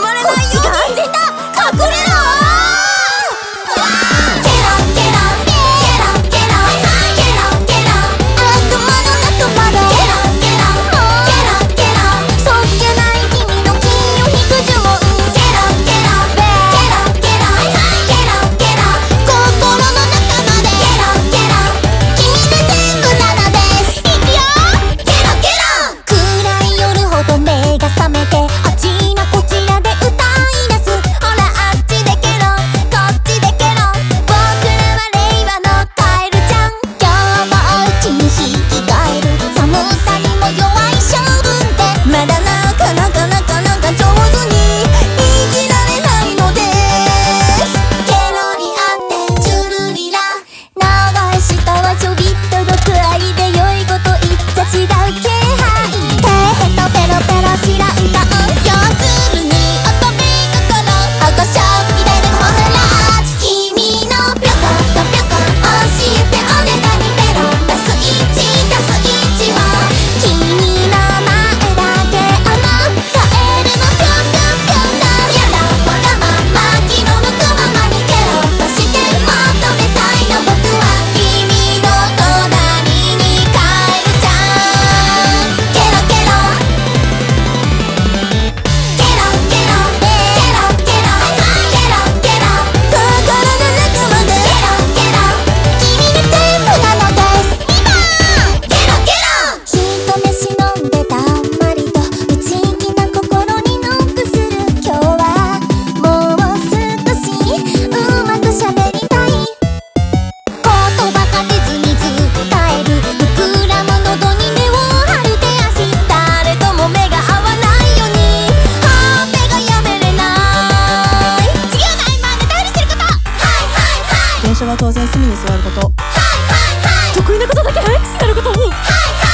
まれないよ最初は当然隅に座ること、はいはいはい、得意なことだけ早くなること、はいはい。